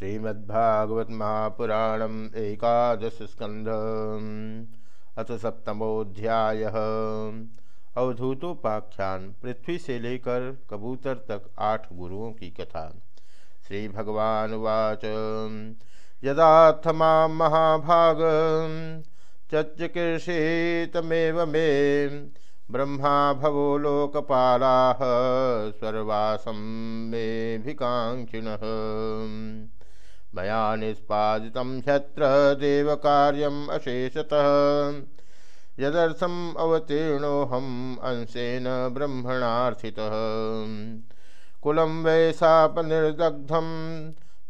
श्रीमद्भागवत महापुराणम एकादश स्कंध अथ सप्तमोध्याय अवधूतोपाख्यान, पृथ्वी से लेकर कबूतर तक आठ गुरुओं की कथा। श्री भगवान वाच यदाथमा महाभाग चच्चिकीर्षेतमेव मे, ब्रह्मा भवो लोकपाला स्वर्वासं मेभिकाङ्क्षिणः मया निष्पादितं ह्यत्र देवकार्यम् अशेषतः। यदर्थम् अवतीर्णोऽहम् अंशेन ब्रह्मणार्थितः। कुलं वै सापनिर्दग्धं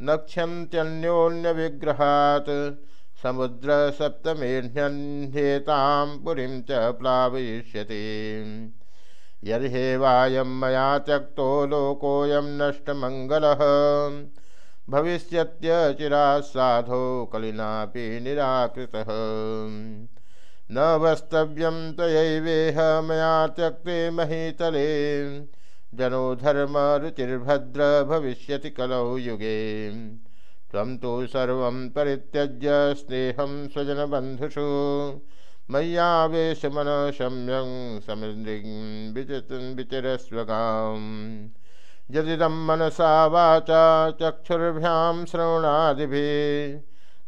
नक्ष्यन्त्यन्योन्यविग्रहात्। समुद्र सप्तमेऽह्यन्ध्येतां पुरीं च प्लावयिष्यति। यर्हेवायं मया त्यक्तो लोकोऽयं नष्टमङ्गलः। भविष्यत्यचिरात् साधो कलिनापि निराकृतः। न वस्तव्यं त्वयैवेह मया त्यक्ते महीतले। जनो धर्मरुचिर्भद्र भविष्यति कलौ युगे। त्वं तु सर्वं परित्यज्य स्नेहं स्वजनबन्धुषु। मय्यावेशमनशम्यं समृद्धिं विचितं विचरस्वगाम्। यदिदं मनसा वाचा चक्षुर्भ्यां श्रवणादिभिः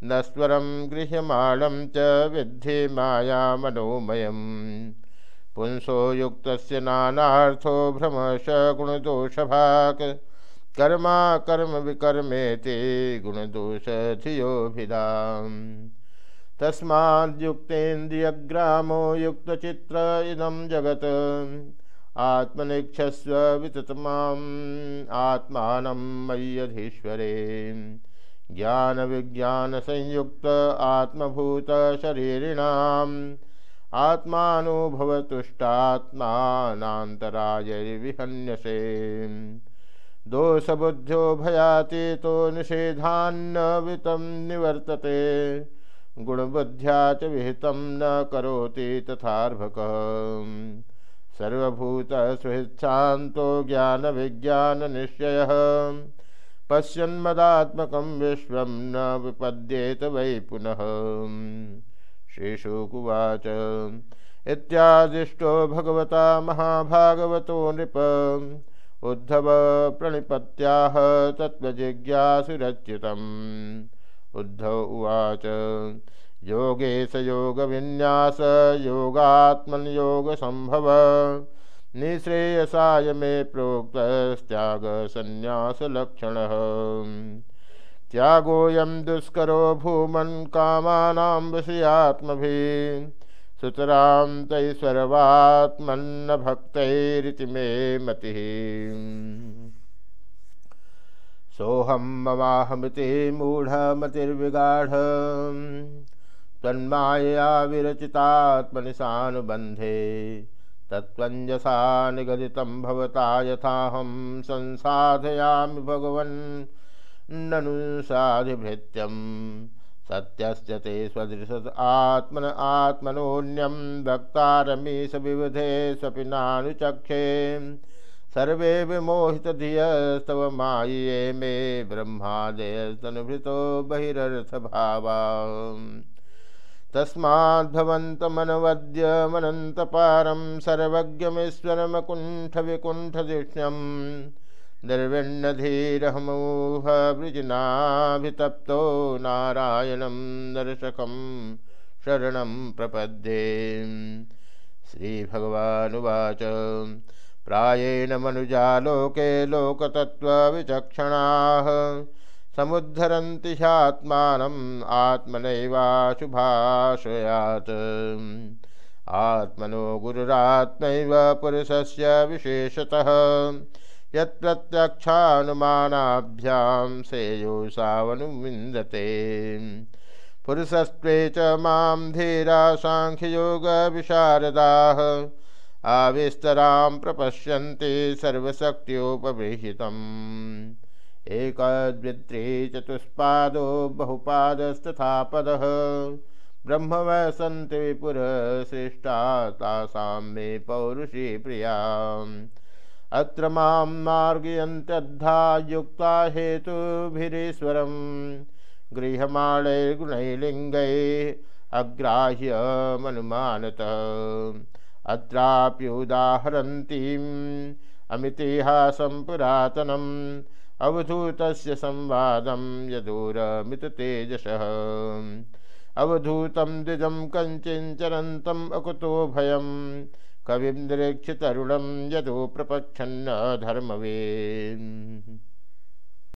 नस्वरं गृह्यमाणं च विद्धि माया मनोमयम् पुंसो युक्तस्य नानार्थो भ्रमश गुणदोषभाक्। कर्मा कर्म विकर्मेति गुणदोष धियोभिधाम तस्माद्युक्तेन्द्रियग्रामो युक्तचित्र इदं जगत्। आत्मनिक्षस्व विततमाम् आत्मानं मय्यधीश्वरे ज्ञानविज्ञानसंयुक्त आत्मभूतशरीरिणाम् आत्मानुभवतुष्टात्मानान्तरायर्विहन्यसे। दोषबुद्ध्यो भयातीतो निषेधान्न वितं निवर्तते। गुणबुद्ध्या च विहितं न करोति तथार्भकः। सर्वभूतसुहृच्छान्तो ज्ञानविज्ञाननिश्चयः पश्यन्मदात्मकं विश्वं न विपद्येत वै पुनः। श्रीशुकुवाच। इत्यादिष्टो भगवता महाभागवतो नृप। उद्धव प्रणिपत्याह तत्त्वजिज्ञासुरच्युतम्। उद्धव उवाच। योगेश योगविन्यास योगात्मन्योगसम्भव निःश्रेयसाय मे प्रोक्तस्त्यागसन्न्यासलक्षणः त्यागोऽयं दुष्करो भूमन् कामानां विषयात्मभिः। सुतरां तैश्वरवात्मन्न भक्तैरिति मे मतिः। सोऽहं ममाहमिति मूढमतिर्विगाढ। तन्मायया विरचितात्मनिशानुबन्धे तत्त्वञ्जसा निगदितं भवता यथाहं संसाधयामि भगवन्। ननु साधिभृत्यम् सत्यस्य ते स्वदृश आत्मन आत्मनोन्यं वक्तारमीश विविधे स्वपि नानुचक्षे सर्वे विमोहितधियस्तव मायिये मे ब्रह्मादयस्तनुभृतो बहिरर्थभावा तस्माद्भवन्तमनवद्यमनन्तपारं सर्वज्ञमीश्वरमकुण्ठविकुण्ठधिष्ण्यम् निर्विण्णधीरहमूहवृजनाभितप्तो नारायणं दर्शकं शरणं प्रपद्ये। श्रीभगवानुवाच। प्रायेण मनुजालोके लोकतत्त्वविचक्षणाः। समुद्धरन्ति ह्यात्मानम् आत्मनैवाशुभाशयात् आत्मनो गुरुरात्मैव पुरुषस्य विशेषतः। यत्प्रत्यक्षानुमानाभ्यां सेयो सावनुविन्दते पुरुषस्त्वे च माँ धीरा साङ्ख्ययोगविशारदाः। आविस्तरां प्रपश्यन्ति सर्वशक्त्योपबृहितम् एकद्वित्री चतुष्पादो बहुपादस्तथा पदः ब्रह्म वै सन्ति विपुरसृष्टा तासां मे पौरुषी प्रिया। अत्र माँ मार्गयन्त्यद्धा युक्ता हेतुभिरीश्वरं गृह्यमाणैर्गुणैलिङ्गैः अग्राह्यमनुमानतः अत्राप्युदाहरन्तीम् अमितिहासं पुरातनम्। अवधूतस्य संवादं यदूरमिततेजसः। अवधूतं द्विजं कञ्चिञ्चरन्तम् अकुतो भय। कविं निरीक्ष्य तरुणं यदो प्रपक्षन्न धर्मवे